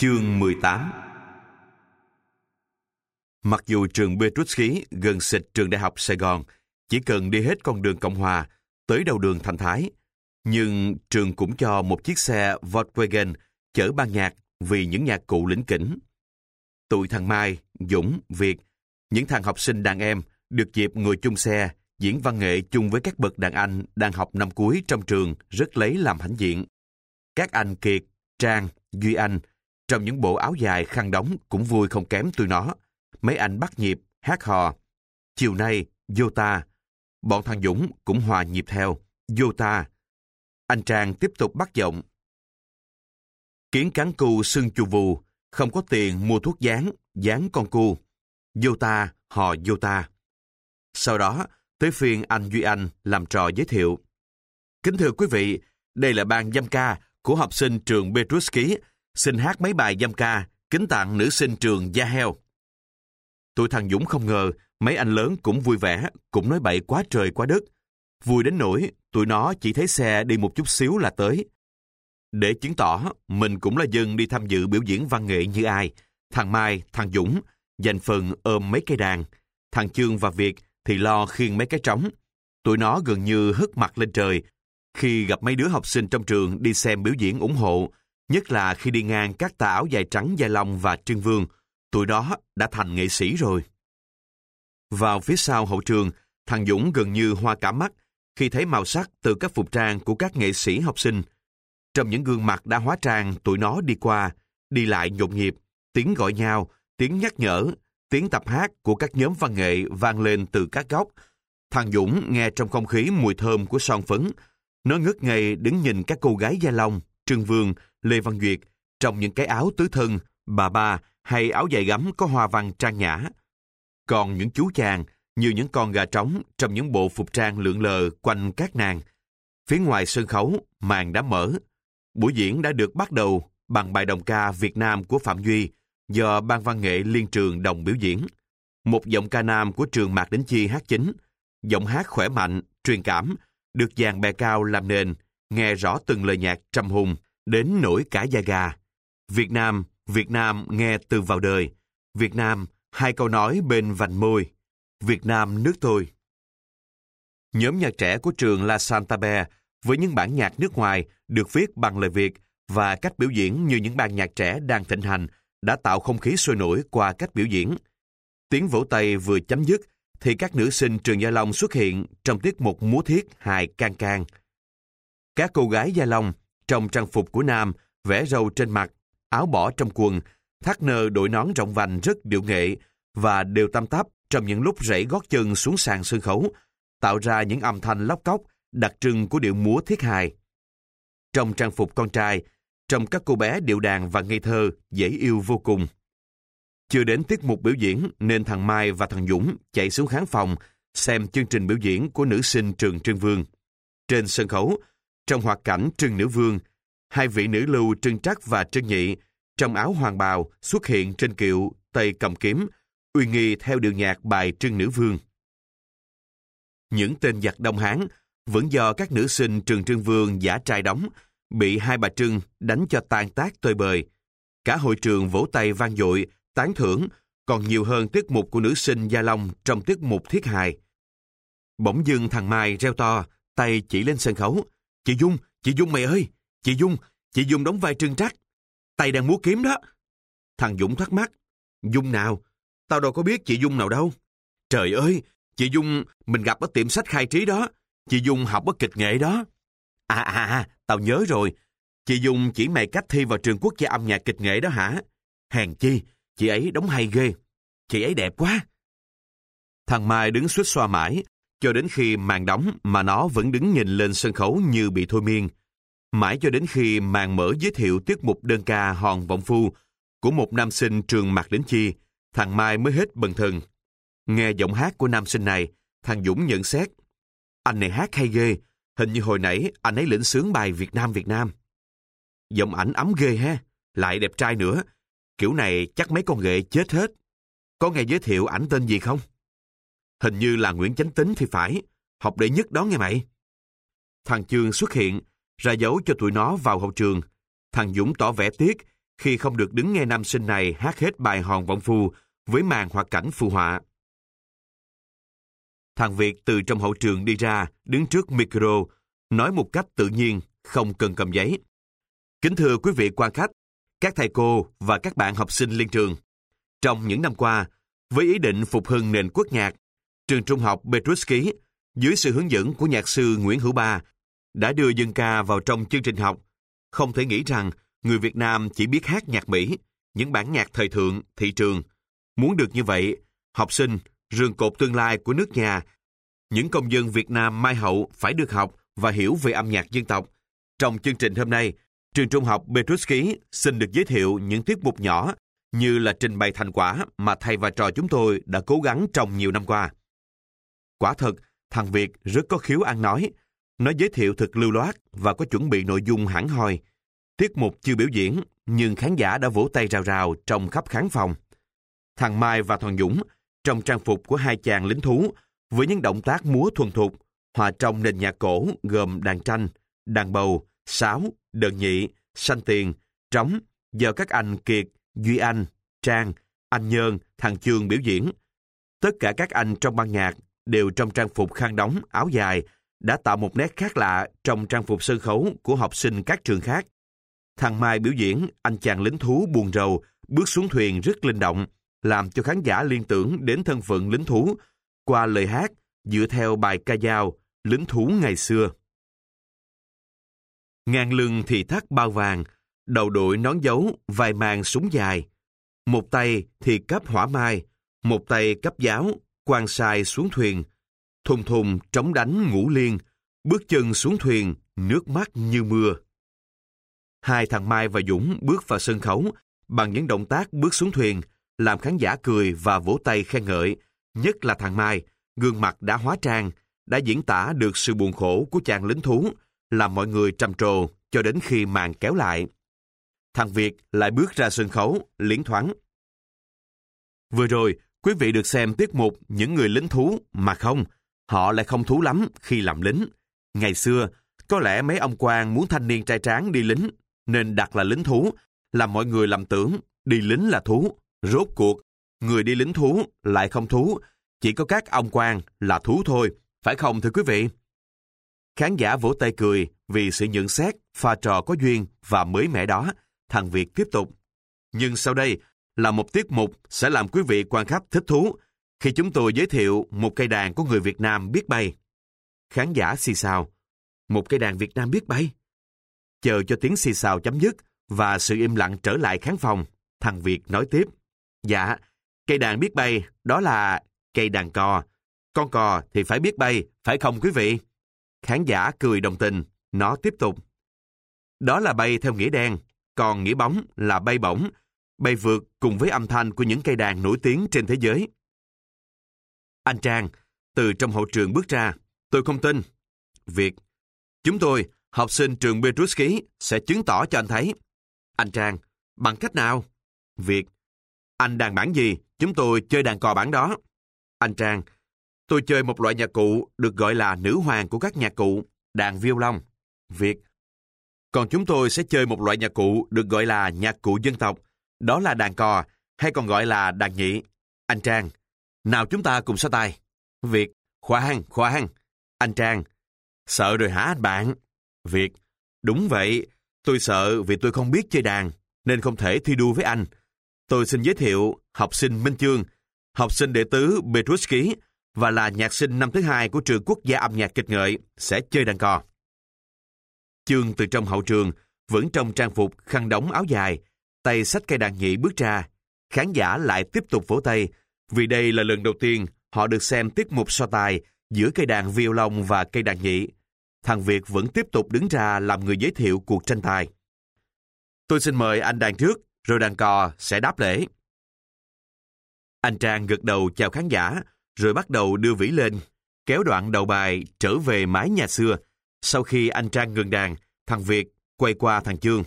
Chương 18 Mặc dù trường Petrusky gần xịt trường Đại học Sài Gòn, chỉ cần đi hết con đường Cộng Hòa, tới đầu đường Thành Thái, nhưng trường cũng cho một chiếc xe Volkswagen chở ban nhạc vì những nhạc cụ lĩnh kỉnh. Tụi thằng Mai, Dũng, Việt, những thằng học sinh đàn em được dịp ngồi chung xe, diễn văn nghệ chung với các bậc đàn anh đang học năm cuối trong trường rất lấy làm hãnh diện. Các anh Kiệt, Trang, Duy Anh, trong những bộ áo dài khăn đóng cũng vui không kém tụi nó. Mấy anh bắt nhịp, hát hò. Chiều nay, vô ta. Bọn thằng Dũng cũng hòa nhịp theo. Vô ta. Anh Trang tiếp tục bắt giọng. Kiến cán cu sưng chù vù, không có tiền mua thuốc dán, dán con cu. Vô ta, hò vô ta. Sau đó, tới phiên anh Duy Anh làm trò giới thiệu. Kính thưa quý vị, đây là ban dâm ca của học sinh trường Petruski xin hát mấy bài dâm ca, kính tặng nữ sinh trường Gia Heo. Tụi thằng Dũng không ngờ, mấy anh lớn cũng vui vẻ, cũng nói bậy quá trời quá đất. Vui đến nỗi, tụi nó chỉ thấy xe đi một chút xíu là tới. Để chứng tỏ, mình cũng là dân đi tham dự biểu diễn văn nghệ như ai. Thằng Mai, thằng Dũng, dành phần ôm mấy cây đàn. Thằng Chương và Việt thì lo khiêng mấy cái trống. Tụi nó gần như hất mặt lên trời khi gặp mấy đứa học sinh trong trường đi xem biểu diễn ủng hộ, Nhất là khi đi ngang các tà áo dài trắng dài lòng và trương Vương, tụi đó đã thành nghệ sĩ rồi. Vào phía sau hậu trường, thằng Dũng gần như hoa cả mắt khi thấy màu sắc từ các phục trang của các nghệ sĩ học sinh. Trong những gương mặt đã hóa trang, tụi nó đi qua, đi lại nhộn nhịp, tiếng gọi nhau, tiếng nhắc nhở, tiếng tập hát của các nhóm văn nghệ vang lên từ các góc. Thằng Dũng nghe trong không khí mùi thơm của son phấn. Nó ngất ngây đứng nhìn các cô gái da lông Trương Vương, Lê Văn Duyệt trong những cái áo tứ thân, bà ba hay áo dài gấm có hoa văn trang nhã. Còn những chú chàng như những con gà trống trong những bộ phục trang lượn lờ quanh các nàng. Phía ngoài sân khấu, màn đã mở. Buổi diễn đã được bắt đầu bằng bài đồng ca Việt Nam của Phạm Duy do Ban văn nghệ Liên trường đồng biểu diễn. Một giọng ca nam của trường Mạc Đính Chi hát chính. Giọng hát khỏe mạnh, truyền cảm, được dàn bè cao làm nền, nghe rõ từng lời nhạc trầm hùng, đến nổi cả da gà. Việt Nam, Việt Nam nghe từ vào đời. Việt Nam, hai câu nói bên vành môi. Việt Nam nước tôi. Nhóm nhạc trẻ của trường La Santabe với những bản nhạc nước ngoài được viết bằng lời Việt và cách biểu diễn như những ban nhạc trẻ đang thịnh hành đã tạo không khí sôi nổi qua cách biểu diễn. Tiếng vỗ tay vừa chấm dứt thì các nữ sinh trường Gia Long xuất hiện trong tiết mục múa thiết hài can can. Các cô gái Gia Long trong trang phục của nam, vẽ râu trên mặt, áo bỏ trong quần, thắt nơ đội nón rộng vành rất điệu nghệ và đều tăm tắp trong những lúc rảy gót chân xuống sàn sân khấu, tạo ra những âm thanh lóc cóc đặc trưng của điệu múa thiết hài. Trong trang phục con trai, trong các cô bé điệu đàn và ngây thơ, dễ yêu vô cùng. Chưa đến tiết mục biểu diễn nên thằng Mai và thằng Dũng chạy xuống khán phòng xem chương trình biểu diễn của nữ sinh trường Trương Vương. Trên sân khấu, trong hoạt cảnh Trưng Nữ Vương, hai vị nữ lưu Trưng Trắc và Trưng Nhị trong áo hoàng bào xuất hiện trên kiệu tay cầm kiếm, uy nghi theo điệu nhạc bài Trưng Nữ Vương. Những tên giặc Đông Hán vẫn do các nữ sinh Trường Trưng Vương giả trai đóng, bị hai bà Trưng đánh cho tan tác tơi bời. Cả hội trường vỗ tay vang dội, tán thưởng, còn nhiều hơn tiết mục của nữ sinh Gia Long trong tiết mục thiết hài. Bỗng dưng thằng Mai reo to, tay chỉ lên sân khấu. Chị Dung, chị Dung mày ơi! Chị Dung, chị Dung đóng vai trưng trắc. Tay đang múa kiếm đó. Thằng Dũng thắc mắc. Dung nào? Tao đâu có biết chị Dung nào đâu. Trời ơi, chị Dung mình gặp ở tiệm sách khai trí đó. Chị Dung học ở kịch nghệ đó. À à à, tao nhớ rồi. Chị Dung chỉ mày cách thi vào trường quốc gia âm nhạc kịch nghệ đó hả? Hèn chi, chị ấy đóng hay ghê. Chị ấy đẹp quá. Thằng Mai đứng suýt xoa mãi, cho đến khi màn đóng mà nó vẫn đứng nhìn lên sân khấu như bị thôi miên. Mãi cho đến khi màn mở giới thiệu tiết mục đơn ca Hòn Vọng Phu của một nam sinh trường Mạc đến Chi, thằng Mai mới hết bần thần. Nghe giọng hát của nam sinh này, thằng Dũng nhận xét. Anh này hát hay ghê, hình như hồi nãy anh ấy lĩnh sướng bài Việt Nam Việt Nam. Giọng ảnh ấm ghê ha, lại đẹp trai nữa. Kiểu này chắc mấy con ghệ chết hết. Có nghe giới thiệu ảnh tên gì không? Hình như là Nguyễn Chánh Tính thì phải. Học đệ nhất đó nghe mày. Thằng Trường xuất hiện, ra dấu cho tụi nó vào hậu trường. Thằng Dũng tỏ vẻ tiếc khi không được đứng nghe nam sinh này hát hết bài hòn vọng phu với màn hoạt cảnh phù họa. Thằng Việt từ trong hậu trường đi ra, đứng trước micro, nói một cách tự nhiên, không cần cầm giấy. Kính thưa quý vị quan khách, các thầy cô và các bạn học sinh liên trường. Trong những năm qua, với ý định phục hưng nền quốc nhạc, trường trung học Petruski dưới sự hướng dẫn của nhạc sư Nguyễn Hữu Ba đã đưa dân ca vào trong chương trình học. Không thể nghĩ rằng người Việt Nam chỉ biết hát nhạc Mỹ, những bản nhạc thời thượng, thị trường. Muốn được như vậy, học sinh, rường cột tương lai của nước nhà, những công dân Việt Nam mai hậu phải được học và hiểu về âm nhạc dân tộc. Trong chương trình hôm nay, trường trung học Petruski xin được giới thiệu những tiết mục nhỏ như là trình bày thành quả mà thầy và trò chúng tôi đã cố gắng trong nhiều năm qua. Quả thật, thằng Việt rất có khiếu ăn nói. Nó giới thiệu thật lưu loát và có chuẩn bị nội dung hẳn hoi. Tiết mục chưa biểu diễn, nhưng khán giả đã vỗ tay rào rào trong khắp khán phòng. Thằng Mai và thằng Dũng, trong trang phục của hai chàng lính thú, với những động tác múa thuần thục, hòa trong nền nhạc cổ gồm đàn tranh, đàn bầu, sáo, đờn nhị, sanh tiền, trống, do các anh Kiệt, Duy Anh, Trang, anh Nhơn, thằng Trương biểu diễn. Tất cả các anh trong ban nhạc đều trong trang phục khăn đóng, áo dài, đã tạo một nét khác lạ trong trang phục sân khấu của học sinh các trường khác. Thằng Mai biểu diễn, anh chàng lính thú buồn rầu, bước xuống thuyền rất linh động, làm cho khán giả liên tưởng đến thân phận lính thú qua lời hát dựa theo bài ca dao lính thú ngày xưa. Ngang lưng thì thắt bao vàng, đầu đội nón dấu, vài màng súng dài. Một tay thì cấp hỏa mai, một tay cấp giáo, quan sai xuống thuyền. Thùng thùng trống đánh ngũ liên, bước chân xuống thuyền, nước mắt như mưa. Hai thằng Mai và Dũng bước vào sân khấu bằng những động tác bước xuống thuyền, làm khán giả cười và vỗ tay khen ngợi, nhất là thằng Mai, gương mặt đã hóa trang, đã diễn tả được sự buồn khổ của chàng lính thú, làm mọi người trầm trồ cho đến khi màn kéo lại. Thằng Việt lại bước ra sân khấu, liễn thoáng. Vừa rồi, quý vị được xem tiết mục Những người lính thú, mà không, họ lại không thú lắm khi làm lính. Ngày xưa, có lẽ mấy ông quan muốn thanh niên trai tráng đi lính, nên đặt là lính thú, làm mọi người lầm tưởng đi lính là thú. Rốt cuộc, người đi lính thú lại không thú, chỉ có các ông quan là thú thôi, phải không thưa quý vị? Khán giả vỗ tay cười vì sự nhận xét, pha trò có duyên và mới mẻ đó. Thằng Việt tiếp tục. Nhưng sau đây là một tiết mục sẽ làm quý vị quan khách thích thú khi chúng tôi giới thiệu một cây đàn của người Việt Nam biết bay. Khán giả xì xào. Một cây đàn Việt Nam biết bay. Chờ cho tiếng xì xào chấm dứt và sự im lặng trở lại khán phòng, thằng Việt nói tiếp. Dạ, cây đàn biết bay, đó là cây đàn cò. Con cò thì phải biết bay, phải không quý vị? Khán giả cười đồng tình, nó tiếp tục. Đó là bay theo nghĩa đen, còn nghĩa bóng là bay bổng, bay vượt cùng với âm thanh của những cây đàn nổi tiếng trên thế giới. Anh Trang, từ trong hậu trường bước ra, tôi không tin. Việt, chúng tôi, học sinh trường Petruski, sẽ chứng tỏ cho anh thấy. Anh Trang, bằng cách nào? Việt, anh đàn bản gì, chúng tôi chơi đàn cò bản đó. Anh Trang, tôi chơi một loại nhạc cụ được gọi là nữ hoàng của các nhạc cụ, đàn violon. Việt, còn chúng tôi sẽ chơi một loại nhạc cụ được gọi là nhạc cụ dân tộc, đó là đàn cò, hay còn gọi là đàn nhị. Anh Trang, nào chúng ta cùng so tay. Việt, khoan, khoan. Anh Trang, sợ rồi hả anh bạn? Việt, đúng vậy, tôi sợ vì tôi không biết chơi đàn, nên không thể thi đua với anh. Tôi xin giới thiệu học sinh Minh Chương, học sinh đệ tứ Petruski và là nhạc sinh năm thứ hai của trường quốc gia âm nhạc kịch nghệ sẽ chơi đàn cò. Chương từ trong hậu trường, vẫn trong trang phục khăn đóng áo dài, tay sách cây đàn nhị bước ra. Khán giả lại tiếp tục vỗ tay, vì đây là lần đầu tiên họ được xem tiết mục so tài giữa cây đàn violon và cây đàn nhị. Thằng Việt vẫn tiếp tục đứng ra làm người giới thiệu cuộc tranh tài. Tôi xin mời anh đàn trước, rồi đàn cò sẽ đáp lễ. Anh Trang gật đầu chào khán giả, rồi bắt đầu đưa vĩ lên, kéo đoạn đầu bài trở về mái nhà xưa. Sau khi anh Trang ngừng đàn, thằng Việt quay qua thằng Chương.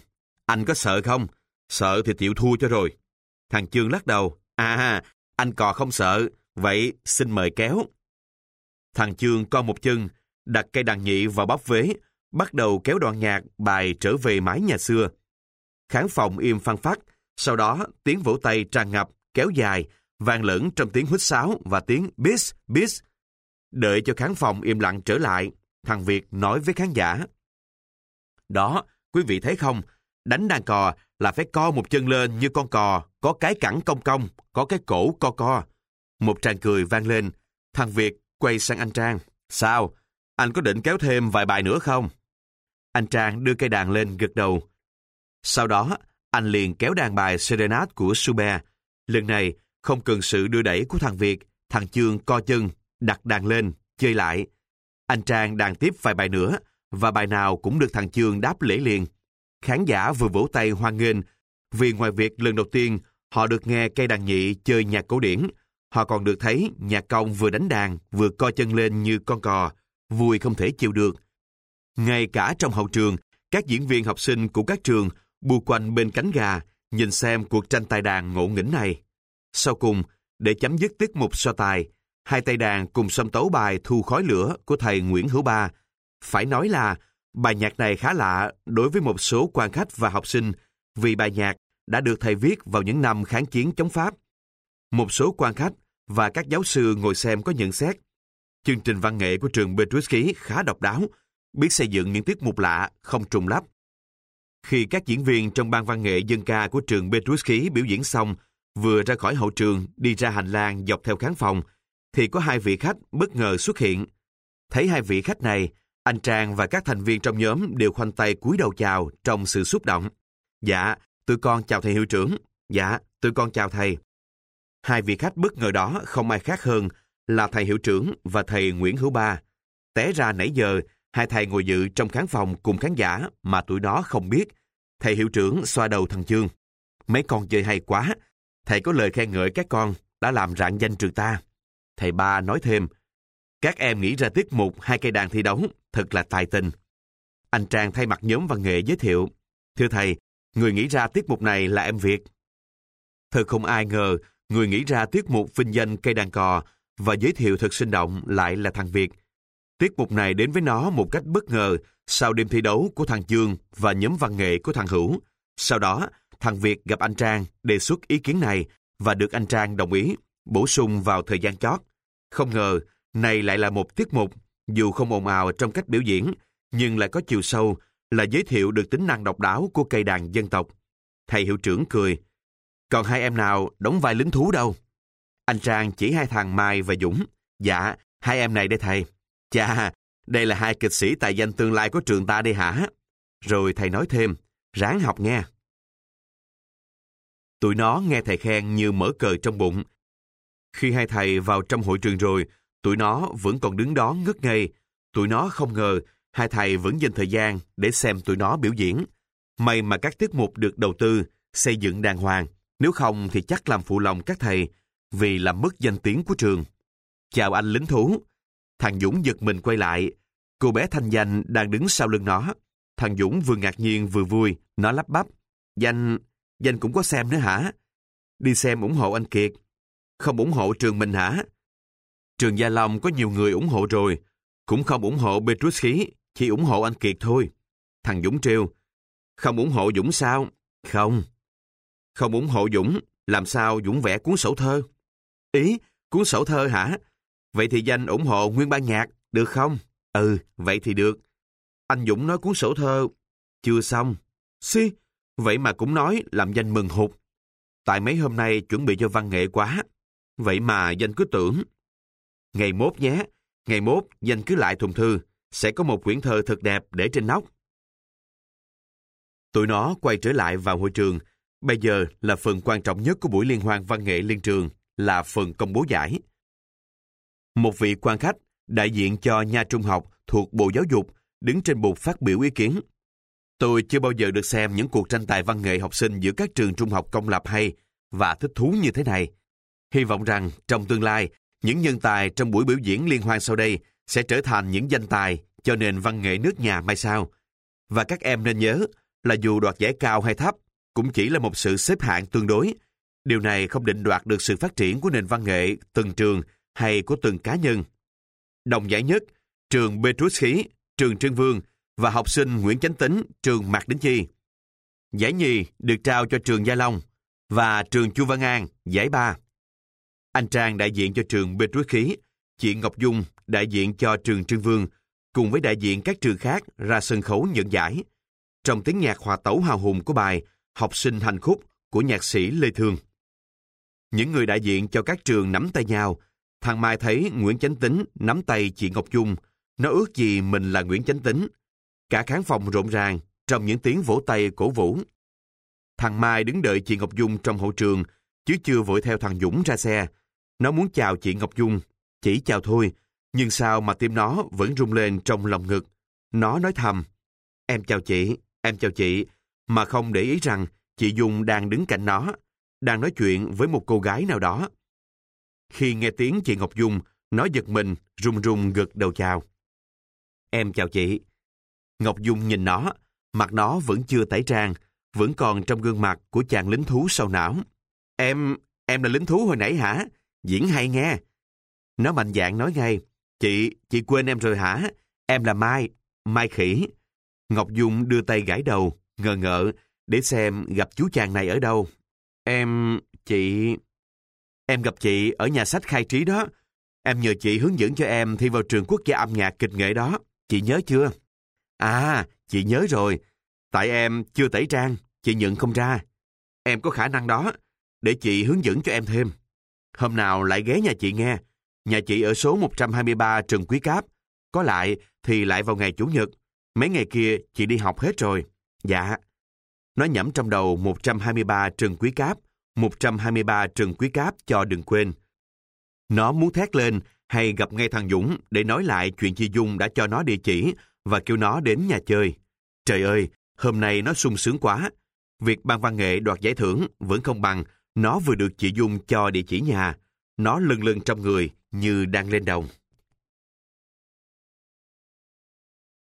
Anh có sợ không? Sợ thì chịu thua cho rồi. Thằng Chương lắc đầu. À, anh cò không sợ, vậy xin mời kéo. Thằng Chương co một chân, đặt cây đàn nhị vào bóp vế, bắt đầu kéo đoạn nhạc bài trở về mái nhà xưa. Khán phòng im phăng phát, sau đó tiếng vỗ tay tràn ngập, kéo dài, vang lẫn trong tiếng huýt sáo và tiếng bis, bis. Đợi cho khán phòng im lặng trở lại, thằng Việt nói với khán giả. Đó, quý vị thấy không, đánh đàn cò là phải co một chân lên như con cò, có cái cẳng cong cong, có cái cổ co co. Một tràng cười vang lên, thằng Việt quay sang anh Trang. Sao? Anh có định kéo thêm vài bài nữa không? Anh Trang đưa cây đàn lên gật đầu. Sau đó, anh liền kéo đàn bài Serenade của Schubert. Lần này, không cần sự đưa đẩy của thằng Việt, thằng Chương co chân, đặt đàn lên, chơi lại. Anh Trang đàn tiếp vài bài nữa, và bài nào cũng được thằng Chương đáp lễ liền. Khán giả vừa vỗ tay hoan nghênh, vì ngoài việc lần đầu tiên họ được nghe cây đàn nhị chơi nhạc cổ điển, họ còn được thấy nhạc công vừa đánh đàn vừa co chân lên như con cò, vui không thể chịu được. Ngay cả trong hậu trường, các diễn viên học sinh của các trường bu quanh bên cánh gà, nhìn xem cuộc tranh tài đàn ngộ nghĩnh này. Sau cùng, để chấm dứt tiết mục so tài, hai tay đàn cùng xâm tấu bài Thu khói lửa của thầy Nguyễn Hữu Ba. Phải nói là bài nhạc này khá lạ đối với một số quan khách và học sinh vì bài nhạc đã được thầy viết vào những năm kháng chiến chống Pháp. Một số quan khách và các giáo sư ngồi xem có nhận xét. Chương trình văn nghệ của trường Petruski khá độc đáo, biết xây dựng những tiết mục lạ, không trùng lắp. Khi các diễn viên trong ban văn nghệ dân ca của trường Petruski biểu diễn xong, vừa ra khỏi hậu trường đi ra hành lang dọc theo khán phòng, thì có hai vị khách bất ngờ xuất hiện. Thấy hai vị khách này, anh Trang và các thành viên trong nhóm đều khoanh tay cúi đầu chào trong sự xúc động. Dạ, tụi con chào thầy hiệu trưởng. Dạ, tụi con chào thầy. Hai vị khách bất ngờ đó không ai khác hơn là thầy hiệu trưởng và thầy Nguyễn Hữu Ba. Té ra nãy giờ, hai thầy ngồi dự trong khán phòng cùng khán giả mà tụi đó không biết. Thầy hiệu trưởng xoa đầu thằng Chương. Mấy con chơi hay quá. Thầy có lời khen ngợi các con đã làm rạng danh trường ta. Thầy ba nói thêm, các em nghĩ ra tiết mục hai cây đàn thi đấu, thật là tài tình. Anh Trang thay mặt nhóm văn nghệ giới thiệu, thưa thầy, người nghĩ ra tiết mục này là em Việt. Thật không ai ngờ, người nghĩ ra tiết mục vinh danh cây đàn cò và giới thiệu thật sinh động lại là thằng Việt. Tiết mục này đến với nó một cách bất ngờ sau đêm thi đấu của thằng Dương và nhóm văn nghệ của thằng Hữu. Sau đó, thằng Việt gặp anh Trang đề xuất ý kiến này và được anh Trang đồng ý, bổ sung vào thời gian chót. Không ngờ, này lại là một tiết mục, dù không ồn ào trong cách biểu diễn, nhưng lại có chiều sâu, là giới thiệu được tính năng độc đáo của cây đàn dân tộc. Thầy hiệu trưởng cười. Còn hai em nào đóng vai lính thú đâu? Anh Trang chỉ hai thằng Mai và Dũng. Dạ, hai em này đây thầy. Chà, đây là hai kịch sĩ tài danh tương lai của trường ta đây hả? Rồi thầy nói thêm, ráng học nghe. Tụi nó nghe thầy khen như mở cờ trong bụng. Khi hai thầy vào trong hội trường rồi, tụi nó vẫn còn đứng đó ngất ngây. Tụi nó không ngờ hai thầy vẫn dành thời gian để xem tụi nó biểu diễn. May mà các tiết mục được đầu tư, xây dựng đàng hoàng. Nếu không thì chắc làm phụ lòng các thầy vì làm mất danh tiếng của trường. Chào anh lính thú. Thằng Dũng giật mình quay lại. Cô bé Thanh Danh đang đứng sau lưng nó. Thằng Dũng vừa ngạc nhiên vừa vui, nó lắp bắp. Danh, Danh cũng có xem nữa hả? Đi xem ủng hộ anh Kiệt. Không ủng hộ trường mình hả? Trường Gia Long có nhiều người ủng hộ rồi. Cũng không ủng hộ Petrus Khí, chỉ ủng hộ anh Kiệt thôi. Thằng Dũng trêu. Không ủng hộ Dũng sao? Không. Không ủng hộ Dũng, làm sao Dũng vẽ cuốn sổ thơ? Ý, cuốn sổ thơ hả? Vậy thì danh ủng hộ nguyên ban nhạc, được không? Ừ, vậy thì được. Anh Dũng nói cuốn sổ thơ chưa xong. Xí, vậy mà cũng nói làm danh mừng hụt. Tại mấy hôm nay chuẩn bị cho văn nghệ quá. Vậy mà danh cứ tưởng. Ngày mốt nhé, ngày mốt danh cứ lại thùng thư, sẽ có một quyển thơ thật đẹp để trên nóc. Tụi nó quay trở lại vào hội trường. Bây giờ là phần quan trọng nhất của buổi liên hoan văn nghệ liên trường, là phần công bố giải. Một vị quan khách, đại diện cho nhà trung học thuộc Bộ Giáo dục, đứng trên bục phát biểu ý kiến. Tôi chưa bao giờ được xem những cuộc tranh tài văn nghệ học sinh giữa các trường trung học công lập hay và thích thú như thế này. Hy vọng rằng trong tương lai, những nhân tài trong buổi biểu diễn liên hoan sau đây sẽ trở thành những danh tài cho nền văn nghệ nước nhà mai sau. Và các em nên nhớ là dù đoạt giải cao hay thấp, cũng chỉ là một sự xếp hạng tương đối. Điều này không định đoạt được sự phát triển của nền văn nghệ từng trường hay của từng cá nhân. Đồng giải nhất, trường Petrus Khí, trường Trương Vương và học sinh Nguyễn Chánh Tính, trường Mạc Đính Chi. Giải nhì được trao cho trường Gia Long và trường Chu Văn An, giải ba. Anh Trang đại diện cho trường Bê Trúi Khí, chị Ngọc Dung đại diện cho trường Trương Vương, cùng với đại diện các trường khác ra sân khấu nhận giải. Trong tiếng nhạc hòa tấu hào hùng của bài Học sinh hành khúc của nhạc sĩ Lê Thương. Những người đại diện cho các trường nắm tay nhau, thằng Mai thấy Nguyễn Chánh Tính nắm tay chị Ngọc Dung, nó ước gì mình là Nguyễn Chánh Tính. Cả khán phòng rộn ràng trong những tiếng vỗ tay cổ vũ. Thằng Mai đứng đợi chị Ngọc Dung trong hậu trường, chứ chưa vội theo thằng Dũng ra xe. Nó muốn chào chị Ngọc Dung, chỉ chào thôi, nhưng sao mà tim nó vẫn rung lên trong lòng ngực. Nó nói thầm, em chào chị, em chào chị, mà không để ý rằng chị Dung đang đứng cạnh nó, đang nói chuyện với một cô gái nào đó. Khi nghe tiếng chị Ngọc Dung, nó giật mình, run run gật đầu chào. Em chào chị. Ngọc Dung nhìn nó, mặt nó vẫn chưa tẩy trang, vẫn còn trong gương mặt của chàng lính thú sâu não. Em, em là lính thú hồi nãy hả? Diễn hay nghe. Nó mạnh dạn nói ngay, chị, chị quên em rồi hả? Em là Mai, Mai Khỉ. Ngọc Dung đưa tay gãi đầu, ngờ ngợ, để xem gặp chú chàng này ở đâu. Em, chị... Em gặp chị ở nhà sách khai trí đó. Em nhờ chị hướng dẫn cho em thi vào trường quốc gia âm nhạc kịch nghệ đó. Chị nhớ chưa? À, chị nhớ rồi. Tại em chưa tẩy trang, chị nhận không ra. Em có khả năng đó, để chị hướng dẫn cho em thêm. Hôm nào lại ghé nhà chị nghe. Nhà chị ở số 123 Trần Quý Cáp. Có lại thì lại vào ngày Chủ nhật. Mấy ngày kia chị đi học hết rồi. Dạ. Nó nhẩm trong đầu 123 Trần Quý Cáp, 123 Trần Quý Cáp cho đừng quên. Nó muốn thét lên hay gặp ngay thằng Dũng để nói lại chuyện chị Dung đã cho nó địa chỉ và kêu nó đến nhà chơi. Trời ơi, hôm nay nó sung sướng quá. Việc ban văn nghệ đoạt giải thưởng vẫn không bằng nó vừa được chị Dung cho địa chỉ nhà. Nó lưng lưng trong người như đang lên đồng.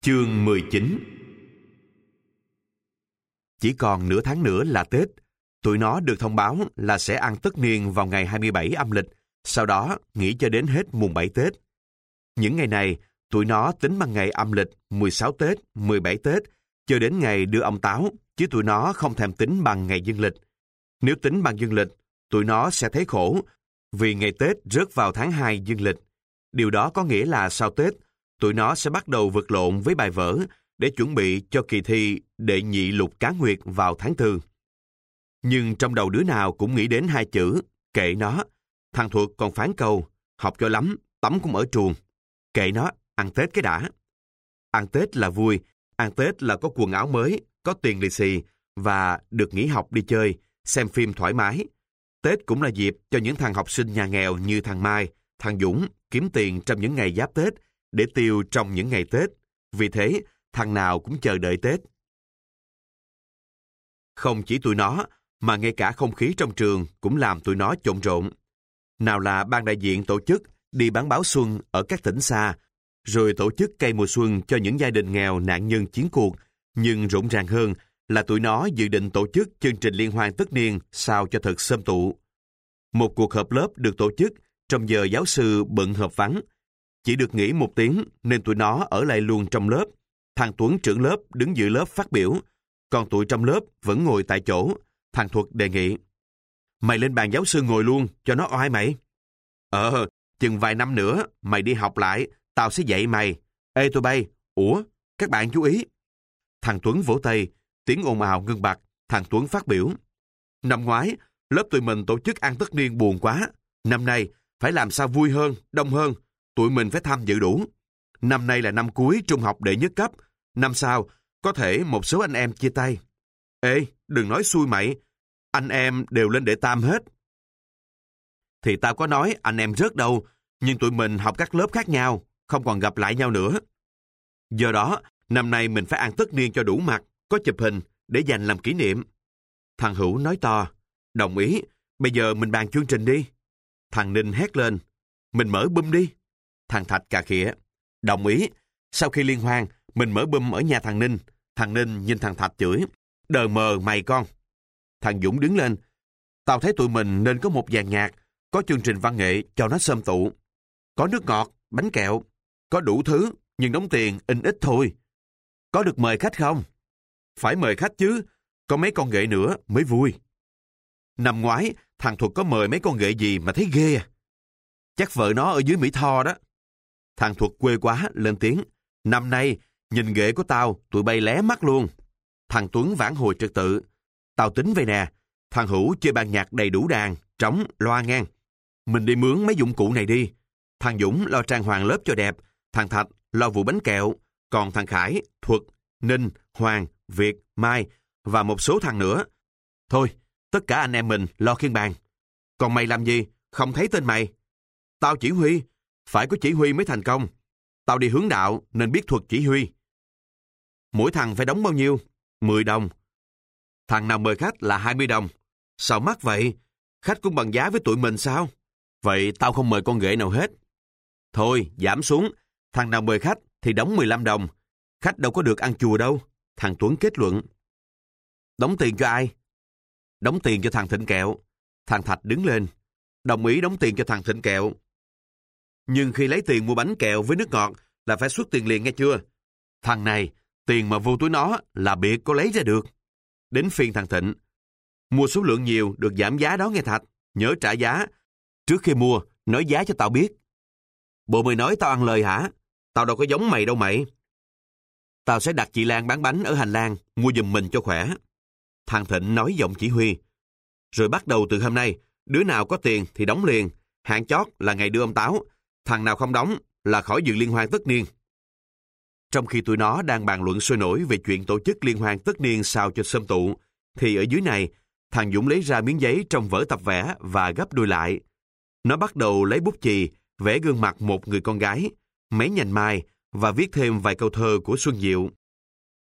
Chương 19 Chỉ còn nửa tháng nữa là Tết. Tụi nó được thông báo là sẽ ăn tất niên vào ngày 27 âm lịch, sau đó nghỉ cho đến hết mùng 7 Tết. Những ngày này, tụi nó tính bằng ngày âm lịch 16 Tết, 17 Tết, cho đến ngày đưa ông Táo, chứ tụi nó không thèm tính bằng ngày dương lịch. Nếu tính bằng dương lịch, tụi nó sẽ thấy khổ, vì ngày Tết rớt vào tháng 2 dương lịch. Điều đó có nghĩa là sau Tết, tụi nó sẽ bắt đầu vượt lộn với bài vở để chuẩn bị cho kỳ thi đệ nhị lục cá nguyệt vào tháng 4. Nhưng trong đầu đứa nào cũng nghĩ đến hai chữ, kệ nó. Thằng Thuật còn phán câu, học cho lắm, tắm cũng ở chuồng. Kệ nó, ăn Tết cái đã. Ăn Tết là vui, ăn Tết là có quần áo mới, có tiền lì xì và được nghỉ học đi chơi, xem phim thoải mái. Tết cũng là dịp cho những thằng học sinh nhà nghèo như thằng Mai, thằng Dũng kiếm tiền trong những ngày giáp Tết để tiêu trong những ngày Tết. Vì thế, thằng nào cũng chờ đợi Tết. Không chỉ tụi nó, mà ngay cả không khí trong trường cũng làm tụi nó trộn rộn. Nào là ban đại diện tổ chức đi bán báo xuân ở các tỉnh xa, rồi tổ chức cây mùa xuân cho những gia đình nghèo nạn nhân chiến cuộc, nhưng rộn ràng hơn là tụi nó dự định tổ chức chương trình liên hoan tất niên sao cho thật xâm tụ. Một cuộc họp lớp được tổ chức trong giờ giáo sư bận họp vắng. Chỉ được nghỉ một tiếng nên tụi nó ở lại luôn trong lớp. Thằng Tuấn trưởng lớp đứng giữa lớp phát biểu, còn tụi trong lớp vẫn ngồi tại chỗ. Thằng Thuật đề nghị. Mày lên bàn giáo sư ngồi luôn, cho nó oai mày. Ờ, chừng vài năm nữa, mày đi học lại, tao sẽ dạy mày. Ê tôi bay, ủa, các bạn chú ý. Thằng Tuấn vỗ tay, tiếng ồn ào ngưng bặt, thằng Tuấn phát biểu. Năm ngoái, lớp tụi mình tổ chức ăn tất niên buồn quá. Năm nay, phải làm sao vui hơn, đông hơn. Tụi mình phải tham dự đủ. Năm nay là năm cuối trung học đệ nhất cấp. Năm sau, có thể một số anh em chia tay. Ê, đừng nói xui mày. Anh em đều lên đệ tam hết. Thì tao có nói anh em rớt đâu, nhưng tụi mình học các lớp khác nhau, không còn gặp lại nhau nữa. Do đó, năm nay mình phải ăn tất niên cho đủ mặt, có chụp hình để dành làm kỷ niệm. Thằng Hữu nói to, đồng ý, bây giờ mình bàn chương trình đi. Thằng Ninh hét lên, mình mở bum đi. Thằng Thạch cà khịa, đồng ý, sau khi liên hoan, mình mở bum ở nhà thằng Ninh. Thằng Ninh nhìn thằng Thạch chửi, đờ mờ mày con. Thằng Dũng đứng lên, tao thấy tụi mình nên có một dàn nhạc, có chương trình văn nghệ cho nó sơm tụ. Có nước ngọt, bánh kẹo, có đủ thứ, nhưng đóng tiền in ít thôi. Có được mời khách không? Phải mời khách chứ, có mấy con ghệ nữa mới vui. Năm ngoái, thằng Thuật có mời mấy con ghệ gì mà thấy ghê à? Chắc vợ nó ở dưới Mỹ Tho đó. Thằng Thuật quê quá, lên tiếng. Năm nay, nhìn ghệ của tao, tụi bay lé mắt luôn. Thằng Tuấn vãn hồi trật tự. Tao tính về nè, thằng Hữu chơi ban nhạc đầy đủ đàn, trống, loa ngang. Mình đi mướn mấy dụng cụ này đi. Thằng Dũng lo trang hoàng lớp cho đẹp, thằng Thạch lo vụ bánh kẹo, còn thằng Khải, Thuật, Ninh, Hoàng, Việt, Mai và một số thằng nữa. Thôi, tất cả anh em mình lo khiên bàn. Còn mày làm gì? Không thấy tên mày. Tao chỉ huy, phải có chỉ huy mới thành công. Tao đi hướng đạo nên biết thuật chỉ huy. Mỗi thằng phải đóng bao nhiêu? 10 đồng. Thằng nào mời khách là 20 đồng. Sao mắc vậy? Khách cũng bằng giá với tụi mình sao? Vậy tao không mời con ghệ nào hết. Thôi, giảm xuống. Thằng nào mời khách thì đóng 15 đồng. Khách đâu có được ăn chùa đâu. Thằng Tuấn kết luận. Đóng tiền cho ai? Đóng tiền cho thằng Thịnh Kẹo. Thằng Thạch đứng lên. Đồng ý đóng tiền cho thằng Thịnh Kẹo. Nhưng khi lấy tiền mua bánh kẹo với nước ngọt là phải xuất tiền liền nghe chưa? Thằng này, tiền mà vô túi nó là biệt có lấy ra được. Đến phiên thằng Thịnh. Mua số lượng nhiều được giảm giá đó nghe Thạch. Nhớ trả giá. Trước khi mua, nói giá cho tao biết. Bộ mày nói tao ăn lời hả? Tao đâu có giống mày đâu mày. Tao sẽ đặt chị Lan bán bánh ở hành lang, mua giùm mình cho khỏe. Thằng Thịnh nói giọng chỉ huy. Rồi bắt đầu từ hôm nay, đứa nào có tiền thì đóng liền. Hạn chót là ngày đưa ông Táo. Thằng nào không đóng là khỏi dự liên hoan tất niên. Trong khi tụi nó đang bàn luận sôi nổi về chuyện tổ chức liên hoan tất niên sao cho sâm tụ, thì ở dưới này, thằng Dũng lấy ra miếng giấy trong vở tập vẽ và gấp đôi lại. Nó bắt đầu lấy bút chì, vẽ gương mặt một người con gái, mấy nhành mai và viết thêm vài câu thơ của Xuân Diệu.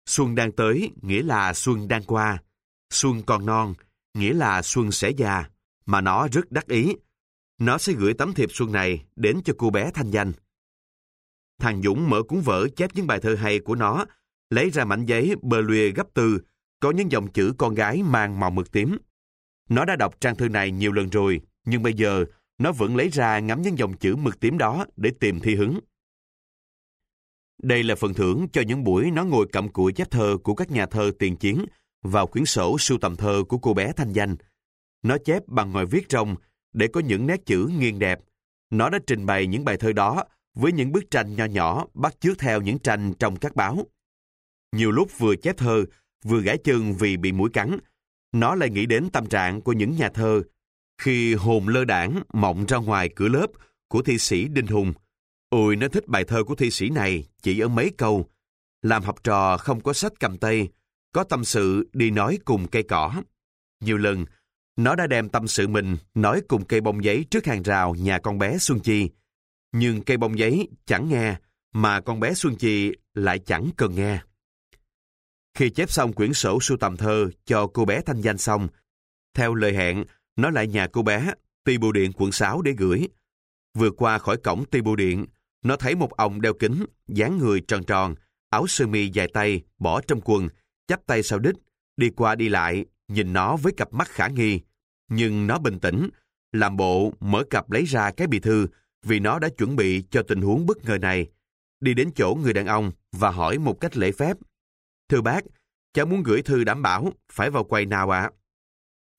Xuân đang tới nghĩa là xuân đang qua. Xuân còn non nghĩa là xuân sẽ già, mà nó rất đắc ý. Nó sẽ gửi tấm thiệp xuân này đến cho cô bé thanh danh. Thằng Dũng mở cuốn vở chép những bài thơ hay của nó, lấy ra mảnh giấy bơ lùa gấp từ, có những dòng chữ con gái mang màu mực tím. Nó đã đọc trang thư này nhiều lần rồi, nhưng bây giờ nó vẫn lấy ra ngắm những dòng chữ mực tím đó để tìm thi hứng. Đây là phần thưởng cho những buổi nó ngồi cặm cụi chép thơ của các nhà thơ tiền chiến vào quyển sổ sưu tầm thơ của cô bé thanh danh. Nó chép bằng ngòi viết rồng để có những nét chữ nghiêng đẹp. Nó đã trình bày những bài thơ đó với những bức tranh nho nhỏ bắt chước theo những tranh trong các báo. Nhiều lúc vừa chép thơ, vừa gãi chân vì bị mũi cắn, nó lại nghĩ đến tâm trạng của những nhà thơ khi hồn lơ đảng mộng ra ngoài cửa lớp của thi sĩ Đinh Hùng. Ôi nó thích bài thơ của thi sĩ này chỉ ở mấy câu. Làm học trò không có sách cầm tay, có tâm sự đi nói cùng cây cỏ. Nhiều lần, nó đã đem tâm sự mình nói cùng cây bông giấy trước hàng rào nhà con bé Xuân Chi. Nhưng cây bông giấy chẳng nghe, mà con bé Xuân Chi lại chẳng cần nghe. Khi chép xong quyển sổ sưu tầm thơ cho cô bé thanh danh xong, theo lời hẹn, nó lại nhà cô bé, ti bưu điện quận 6 để gửi. Vừa qua khỏi cổng ti bưu điện, nó thấy một ông đeo kính, dáng người tròn tròn, áo sơ mi dài tay, bỏ trong quần, chắp tay sau đít, đi qua đi lại, nhìn nó với cặp mắt khả nghi. Nhưng nó bình tĩnh, làm bộ mở cặp lấy ra cái bì thư vì nó đã chuẩn bị cho tình huống bất ngờ này. Đi đến chỗ người đàn ông và hỏi một cách lễ phép. Thưa bác, cháu muốn gửi thư đảm bảo, phải vào quầy nào ạ?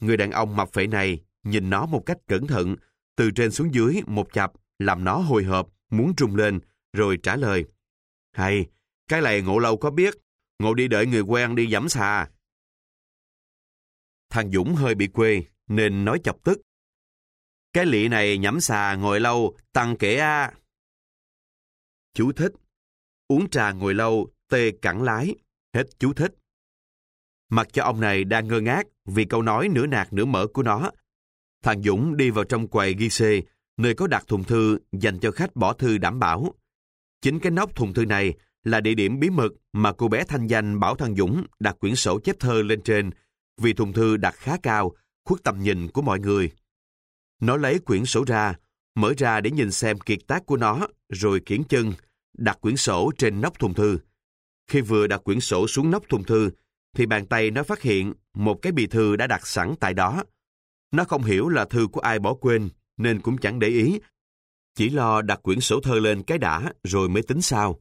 Người đàn ông mập phệ này nhìn nó một cách cẩn thận, từ trên xuống dưới một chập, làm nó hồi hộp, muốn trung lên, rồi trả lời. Hay, cái này ngộ lâu có biết, ngộ đi đợi người quen đi giảm xà. Thằng Dũng hơi bị quê, nên nói chọc tức. Cái lị này nhắm xà ngồi lâu, tăng kể a. Chú thích. Uống trà ngồi lâu, tê cẳng lái. Hết chú thích. Mặc cho ông này đang ngơ ngác vì câu nói nửa nạt nửa mở của nó. Thằng Dũng đi vào trong quầy ghi xê, nơi có đặt thùng thư dành cho khách bỏ thư đảm bảo. Chính cái nóc thùng thư này là địa điểm bí mật mà cô bé thanh danh bảo thằng Dũng đặt quyển sổ chép thơ lên trên vì thùng thư đặt khá cao, khuất tầm nhìn của mọi người. Nó lấy quyển sổ ra, mở ra để nhìn xem kiệt tác của nó, rồi kiển chân, đặt quyển sổ trên nóc thùng thư. Khi vừa đặt quyển sổ xuống nóc thùng thư, thì bàn tay nó phát hiện một cái bì thư đã đặt sẵn tại đó. Nó không hiểu là thư của ai bỏ quên, nên cũng chẳng để ý. Chỉ lo đặt quyển sổ thơ lên cái đã, rồi mới tính sao.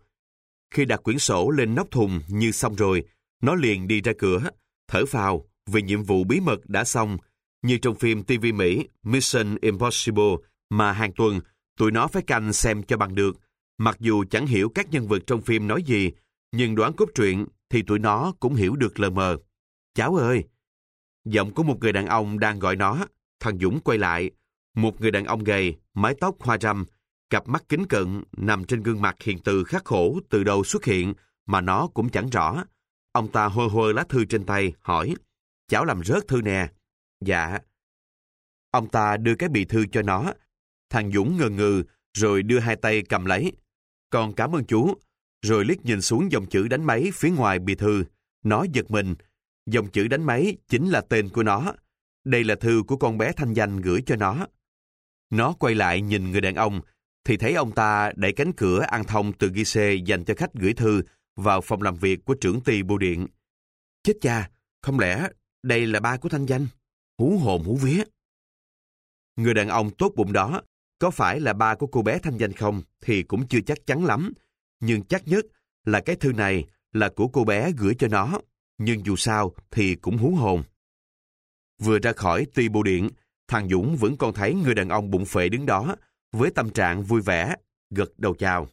Khi đặt quyển sổ lên nóc thùng như xong rồi, nó liền đi ra cửa, thở phào, vì nhiệm vụ bí mật đã xong, như trong phim TV Mỹ Mission Impossible mà hàng tuần tụi nó phải canh xem cho bằng được. Mặc dù chẳng hiểu các nhân vật trong phim nói gì, nhưng đoán cốt truyện thì tụi nó cũng hiểu được lờ mờ. Cháu ơi! Giọng của một người đàn ông đang gọi nó. Thằng Dũng quay lại. Một người đàn ông gầy, mái tóc hoa râm, cặp mắt kính cận nằm trên gương mặt hiện từ khắc khổ từ đầu xuất hiện mà nó cũng chẳng rõ. Ông ta hôi hôi lá thư trên tay, hỏi, cháu làm rớt thư nè. Dạ. Ông ta đưa cái bì thư cho nó. Thằng Dũng ngờ ngừ, rồi đưa hai tay cầm lấy. Con cảm ơn chú. Rồi liếc nhìn xuống dòng chữ đánh máy phía ngoài bì thư. Nó giật mình. Dòng chữ đánh máy chính là tên của nó. Đây là thư của con bé Thanh Danh gửi cho nó. Nó quay lại nhìn người đàn ông, thì thấy ông ta đẩy cánh cửa an thông từ ghi xê dành cho khách gửi thư vào phòng làm việc của trưởng ty bưu điện. Chết cha, không lẽ đây là ba của Thanh Danh? Hú hồn hú vía. Người đàn ông tốt bụng đó, có phải là ba của cô bé Thanh Danh không thì cũng chưa chắc chắn lắm. Nhưng chắc nhất là cái thư này là của cô bé gửi cho nó. Nhưng dù sao thì cũng hú hồn. Vừa ra khỏi ty bưu điện, thằng Dũng vẫn còn thấy người đàn ông bụng phệ đứng đó với tâm trạng vui vẻ, gật đầu chào.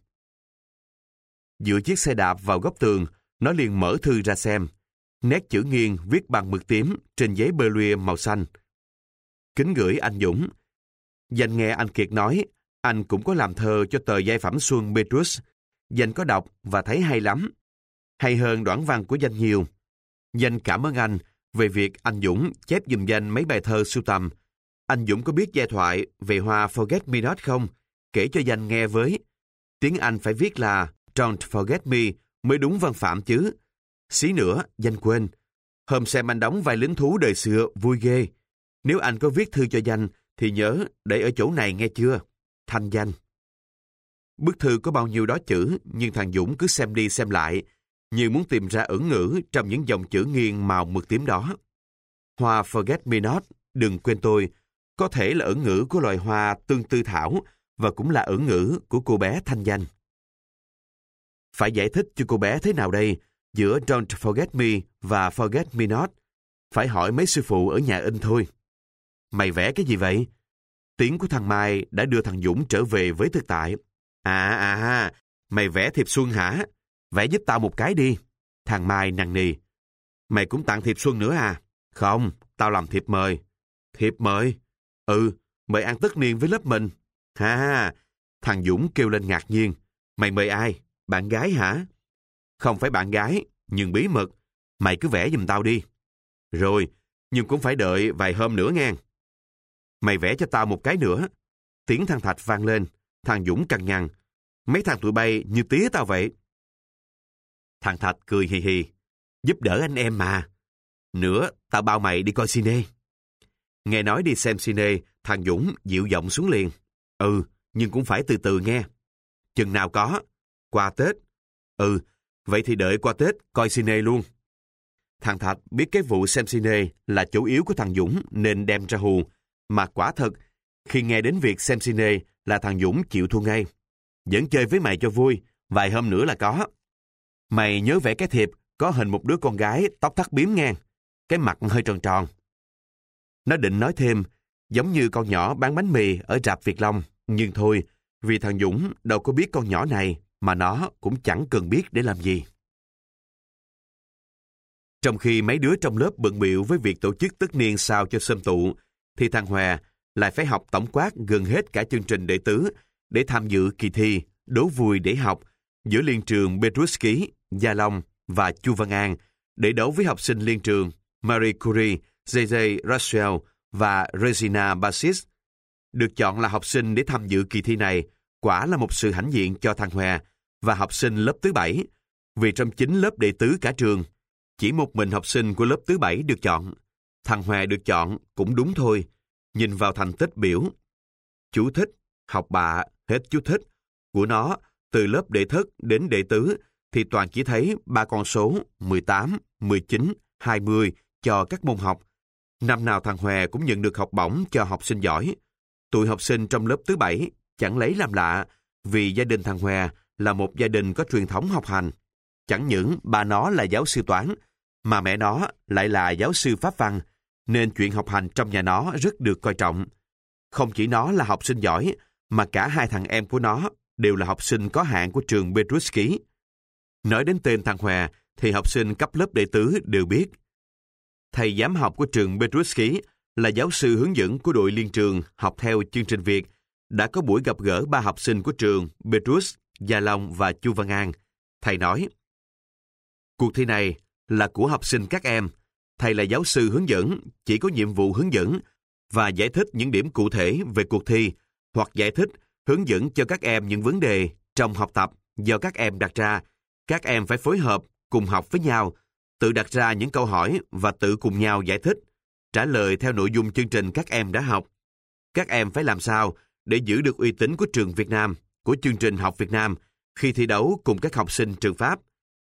Dựa chiếc xe đạp vào góc tường, nó liền mở thư ra xem. Nét chữ nghiêng viết bằng mực tím trên giấy bơ lùa màu xanh. Kính gửi anh Dũng. Dành nghe anh Kiệt nói, anh cũng có làm thơ cho tờ giai phẩm Xuân Petrus. Dành có đọc và thấy hay lắm. Hay hơn đoạn văn của Danh nhiều. Danh cảm ơn anh về việc anh Dũng chép dùm Danh mấy bài thơ sưu tầm. Anh Dũng có biết giai thoại về hoa Forget Me Not không? Kể cho Danh nghe với. Tiếng Anh phải viết là Don't forget me mới đúng văn phạm chứ. Xí nữa, danh quên. Hôm xem anh đóng vai lính thú đời xưa vui ghê. Nếu anh có viết thư cho danh thì nhớ để ở chỗ này nghe chưa? Thanh danh. Bức thư có bao nhiêu đó chữ nhưng thằng Dũng cứ xem đi xem lại như muốn tìm ra ẩn ngữ trong những dòng chữ nghiêng màu mực tím đó. Hoa Forget Me Not, đừng quên tôi, có thể là ẩn ngữ của loài hoa tương tư thảo và cũng là ẩn ngữ của cô bé Thanh Danh. Phải giải thích cho cô bé thế nào đây giữa Don't Forget Me và Forget Me Not? Phải hỏi mấy sư phụ ở nhà in thôi. Mày vẽ cái gì vậy? Tiếng của thằng Mai đã đưa thằng Dũng trở về với thực tại. À à, à mày vẽ thiệp xuân hả? Vẽ giúp tao một cái đi. Thằng Mai năn nì. Mày cũng tặng thiệp xuân nữa à? Không, tao làm thiệp mời. Thiệp mời? Ừ, mời ăn tất niên với lớp mình. Ha ha, thằng Dũng kêu lên ngạc nhiên. Mày mời ai? Bạn gái hả? Không phải bạn gái, nhưng bí mật. Mày cứ vẽ giùm tao đi. Rồi, nhưng cũng phải đợi vài hôm nữa nghe. Mày vẽ cho tao một cái nữa. Tiếng thằng Thạch vang lên. Thằng Dũng cằn nhằn. Mấy thằng tụi bay như tía tao vậy. Thằng Thạch cười hì hì. Giúp đỡ anh em mà. Nữa, tao bao mày đi coi cine. Nghe nói đi xem cine, thằng Dũng dịu giọng xuống liền. Ừ, nhưng cũng phải từ từ nghe. Chừng nào có, qua Tết. Ừ, vậy thì đợi qua Tết coi cine luôn. Thằng Thạch biết cái vụ xem cine là chủ yếu của thằng Dũng nên đem ra hù. Mà quả thật, khi nghe đến việc xem cine là thằng Dũng chịu thua ngay. Vẫn chơi với mày cho vui, vài hôm nữa là có. Mày nhớ vẽ cái thiệp có hình một đứa con gái tóc thắt biếm ngang, cái mặt hơi tròn tròn. Nó định nói thêm, giống như con nhỏ bán bánh mì ở rạp Việt Long, nhưng thôi, vì thằng Dũng đâu có biết con nhỏ này mà nó cũng chẳng cần biết để làm gì. Trong khi mấy đứa trong lớp bận biệu với việc tổ chức tất niên sao cho sâm tụ, thì thằng Hòa lại phải học tổng quát gần hết cả chương trình đệ tứ để tham dự kỳ thi đố vui để học giữa liên trường Petruski, Gia Long và Chu Văn An để đấu với học sinh liên trường Marie Curie, JJ Russell và Regina Bassis. Được chọn là học sinh để tham dự kỳ thi này quả là một sự hãnh diện cho thằng Hòa và học sinh lớp thứ bảy, vì trong chính lớp đệ tứ cả trường, chỉ một mình học sinh của lớp thứ bảy được chọn. Thằng Hòa được chọn cũng đúng thôi, nhìn vào thành tích biểu. Chú thích, học bạ, hết chú thích. Của nó, từ lớp đệ thất đến đệ tứ, thì toàn chỉ thấy ba con số 18, 19, 20 cho các môn học. Năm nào thằng Hòe cũng nhận được học bổng cho học sinh giỏi. Tụi học sinh trong lớp thứ bảy chẳng lấy làm lạ, vì gia đình thằng Hòe là một gia đình có truyền thống học hành. Chẳng những bà nó là giáo sư toán, Mà mẹ nó lại là giáo sư Pháp văn, nên chuyện học hành trong nhà nó rất được coi trọng. Không chỉ nó là học sinh giỏi, mà cả hai thằng em của nó đều là học sinh có hạng của trường Petruski. Nói đến tên thằng Hòa, thì học sinh cấp lớp đệ tứ đều biết. Thầy giám học của trường Petruski là giáo sư hướng dẫn của đội liên trường học theo chương trình Việt, đã có buổi gặp gỡ ba học sinh của trường Petrus, Gia Long và Chu Văn An. Thầy nói, Cuộc thi này là của học sinh các em. Thầy là giáo sư hướng dẫn, chỉ có nhiệm vụ hướng dẫn và giải thích những điểm cụ thể về cuộc thi hoặc giải thích, hướng dẫn cho các em những vấn đề trong học tập do các em đặt ra. Các em phải phối hợp, cùng học với nhau, tự đặt ra những câu hỏi và tự cùng nhau giải thích, trả lời theo nội dung chương trình các em đã học. Các em phải làm sao để giữ được uy tín của trường Việt Nam, của chương trình học Việt Nam khi thi đấu cùng các học sinh trường Pháp.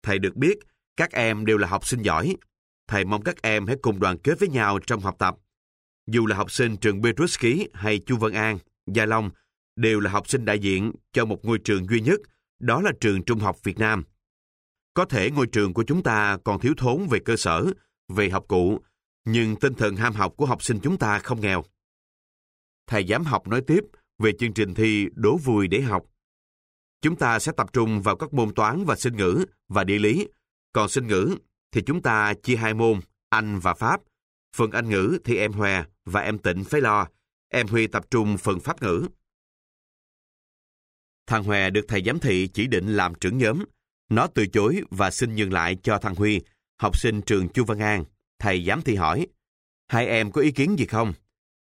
Thầy được biết các em đều là học sinh giỏi. Thầy mong các em hãy cùng đoàn kết với nhau trong học tập. Dù là học sinh trường Petruski hay Chu Văn An, Gia Long, đều là học sinh đại diện cho một ngôi trường duy nhất, đó là trường Trung học Việt Nam. Có thể ngôi trường của chúng ta còn thiếu thốn về cơ sở, về học cụ, nhưng tinh thần ham học của học sinh chúng ta không nghèo. Thầy giám học nói tiếp về chương trình thi đố vui để học. Chúng ta sẽ tập trung vào các môn toán và sinh ngữ và địa lý. Còn sinh ngữ thì chúng ta chia hai môn, Anh và Pháp. Phần Anh ngữ thì em Hòa và em Tịnh phải lo. Em Huy tập trung phần Pháp ngữ. Thằng Hòa được thầy giám thị chỉ định làm trưởng nhóm. Nó từ chối và xin nhường lại cho thằng Huy, học sinh trường Chu Văn An. Thầy giám thị hỏi, hai em có ý kiến gì không?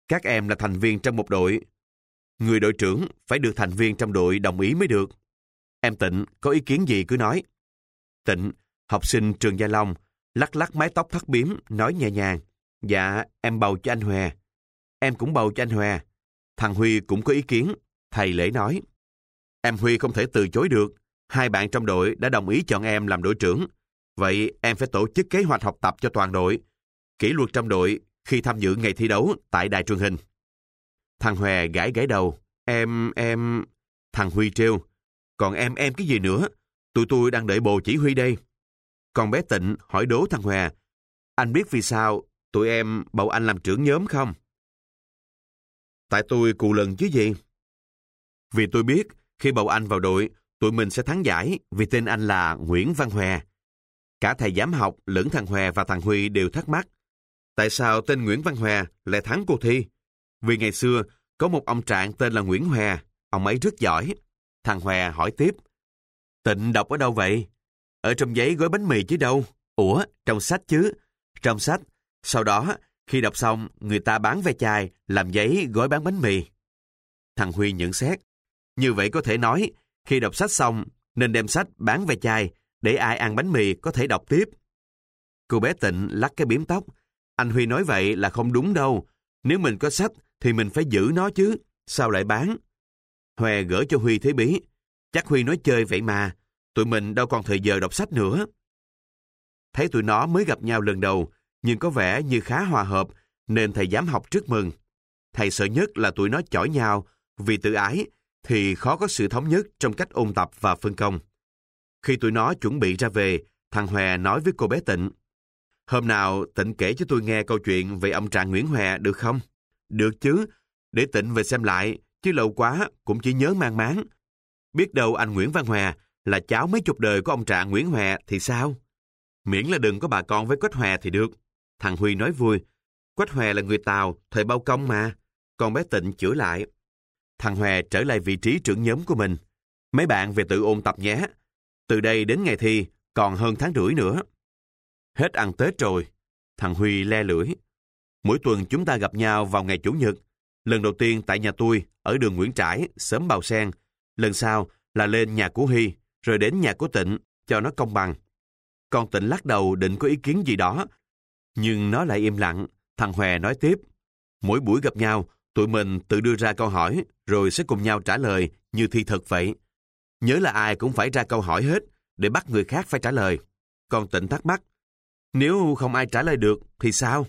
Các em là thành viên trong một đội. Người đội trưởng phải được thành viên trong đội đồng ý mới được. Em Tịnh có ý kiến gì cứ nói. Tịnh, học sinh trường Gia Long, lắc lắc mái tóc thắt biếm, nói nhẹ nhàng. Dạ, em bầu cho anh Hòa. Em cũng bầu cho anh Hòa. Thằng Huy cũng có ý kiến. Thầy lễ nói. Em Huy không thể từ chối được. Hai bạn trong đội đã đồng ý chọn em làm đội trưởng. Vậy em phải tổ chức kế hoạch học tập cho toàn đội. Kỷ luật trong đội khi tham dự ngày thi đấu tại đài truyền hình. Thằng Hòe gãi gãi đầu. Em, em... Thằng Huy trêu. Còn em, em cái gì nữa? Tụi tôi đang đợi bồ chỉ huy đây. Còn bé Tịnh hỏi đố thằng Hòe. Anh biết vì sao tụi em bầu anh làm trưởng nhóm không? Tại tôi cù lần chứ gì? Vì tôi biết khi bầu anh vào đội, tụi mình sẽ thắng giải vì tên anh là Nguyễn Văn Hòe. Cả thầy giám học, lẫn thằng Hòe và thằng Huy đều thắc mắc. Tại sao tên Nguyễn Văn Hòe lại thắng cuộc thi? Vì ngày xưa, có một ông trạng tên là Nguyễn Hòe, ông ấy rất giỏi. Thằng Hòe hỏi tiếp. Tịnh đọc ở đâu vậy? Ở trong giấy gói bánh mì chứ đâu? Ủa, trong sách chứ? Trong sách. Sau đó, khi đọc xong, người ta bán ve chai, làm giấy gói bán bánh mì. Thằng Huy nhận xét. Như vậy có thể nói, khi đọc sách xong, nên đem sách bán ve chai, để ai ăn bánh mì có thể đọc tiếp. Cô bé Tịnh lắc cái biếm tóc. Anh Huy nói vậy là không đúng đâu. Nếu mình có sách thì mình phải giữ nó chứ. Sao lại bán? Hòe gỡ cho Huy thế bí. Chắc Huy nói chơi vậy mà. Tụi mình đâu còn thời giờ đọc sách nữa. Thấy tụi nó mới gặp nhau lần đầu, nhưng có vẻ như khá hòa hợp, nên thầy dám học trước mừng. Thầy sợ nhất là tụi nó chỏi nhau, vì tự ái thì khó có sự thống nhất trong cách ôn tập và phân công. Khi tụi nó chuẩn bị ra về, thằng Hòe nói với cô bé Tịnh. Hôm nào Tịnh kể cho tôi nghe câu chuyện về ông Trạng Nguyễn Hòe được không? Được chứ, để Tịnh về xem lại, chứ lâu quá cũng chỉ nhớ mang máng. Biết đâu anh Nguyễn Văn Hòe là cháu mấy chục đời của ông Trạng Nguyễn Hòe thì sao? Miễn là đừng có bà con với Quách Hòe thì được. Thằng Huy nói vui. Quách Hòe là người Tàu, thời bao công mà. Còn bé Tịnh chữa lại. Thằng Hòe trở lại vị trí trưởng nhóm của mình. Mấy bạn về tự ôn tập nhé. Từ đây đến ngày thi, còn hơn tháng rưỡi nữa. Hết ăn Tết rồi. Thằng Huy le lưỡi. Mỗi tuần chúng ta gặp nhau vào ngày Chủ nhật. Lần đầu tiên tại nhà tôi, ở đường Nguyễn Trãi, sớm bào sen. Lần sau là lên nhà của Huy rồi đến nhà của Tịnh, cho nó công bằng. Con Tịnh lắc đầu định có ý kiến gì đó. Nhưng nó lại im lặng. Thằng Hòe nói tiếp. Mỗi buổi gặp nhau, tụi mình tự đưa ra câu hỏi, rồi sẽ cùng nhau trả lời như thi thật vậy. Nhớ là ai cũng phải ra câu hỏi hết, để bắt người khác phải trả lời. Còn tịnh thắc mắc, nếu không ai trả lời được thì sao?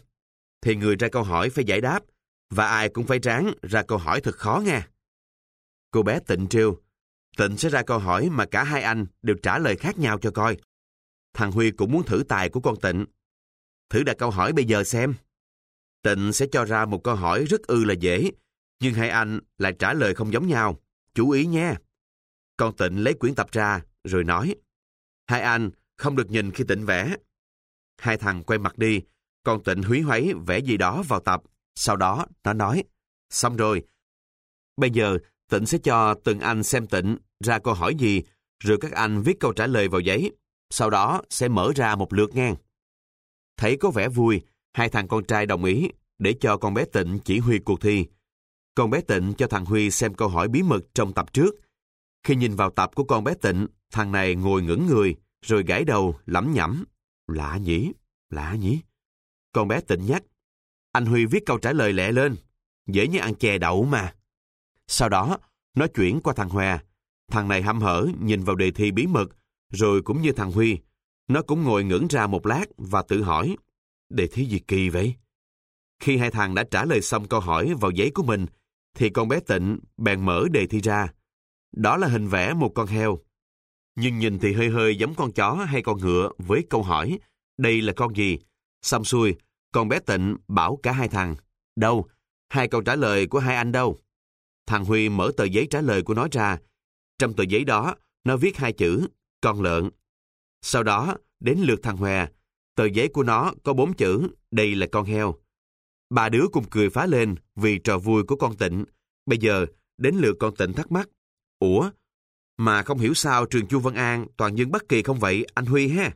Thì người ra câu hỏi phải giải đáp, và ai cũng phải ráng ra câu hỏi thật khó nghe. Cô bé tịnh trêu, tịnh sẽ ra câu hỏi mà cả hai anh đều trả lời khác nhau cho coi. thằng Huy cũng muốn thử tài của con Tịnh. Thử đặt câu hỏi bây giờ xem. Tịnh sẽ cho ra một câu hỏi rất ư là dễ, nhưng hai anh lại trả lời không giống nhau. Chú ý nhé. Con Tịnh lấy quyển tập ra, rồi nói. Hai anh không được nhìn khi Tịnh vẽ. Hai thằng quay mặt đi, con Tịnh húy hoáy vẽ gì đó vào tập. Sau đó, nó nói. Xong rồi. Bây giờ, Tịnh sẽ cho từng anh xem Tịnh ra câu hỏi gì, rồi các anh viết câu trả lời vào giấy. Sau đó sẽ mở ra một lượt ngang. Thấy có vẻ vui, hai thằng con trai đồng ý để cho con bé Tịnh chỉ huy cuộc thi. Con bé Tịnh cho thằng Huy xem câu hỏi bí mật trong tập trước. Khi nhìn vào tập của con bé Tịnh, thằng này ngồi ngẩn người, rồi gãi đầu, lẩm nhẩm. Lạ nhỉ, lạ nhỉ. Con bé Tịnh nhắc. Anh Huy viết câu trả lời lẹ lên. Dễ như ăn chè đậu mà. Sau đó, nó chuyển qua thằng Hòa. Thằng này hăm hở nhìn vào đề thi bí mật, rồi cũng như thằng Huy, nó cũng ngồi ngẩn ra một lát và tự hỏi, để thấy gì kỳ vậy? Khi hai thằng đã trả lời xong câu hỏi vào giấy của mình, thì con bé Tịnh bèn mở đề thi ra. Đó là hình vẽ một con heo. Nhưng nhìn thì hơi hơi giống con chó hay con ngựa với câu hỏi, đây là con gì? Xong xuôi, con bé Tịnh bảo cả hai thằng, đâu? Hai câu trả lời của hai anh đâu? Thằng Huy mở tờ giấy trả lời của nó ra. Trong tờ giấy đó, nó viết hai chữ, con lợn. Sau đó, đến lượt thằng Hòa. Tờ giấy của nó có bốn chữ, đây là con heo. Ba đứa cùng cười phá lên vì trò vui của con Tịnh. Bây giờ, đến lượt con Tịnh thắc mắc. Ủa? Mà không hiểu sao trường Chu Văn An toàn dân bất Kỳ không vậy, anh Huy ha?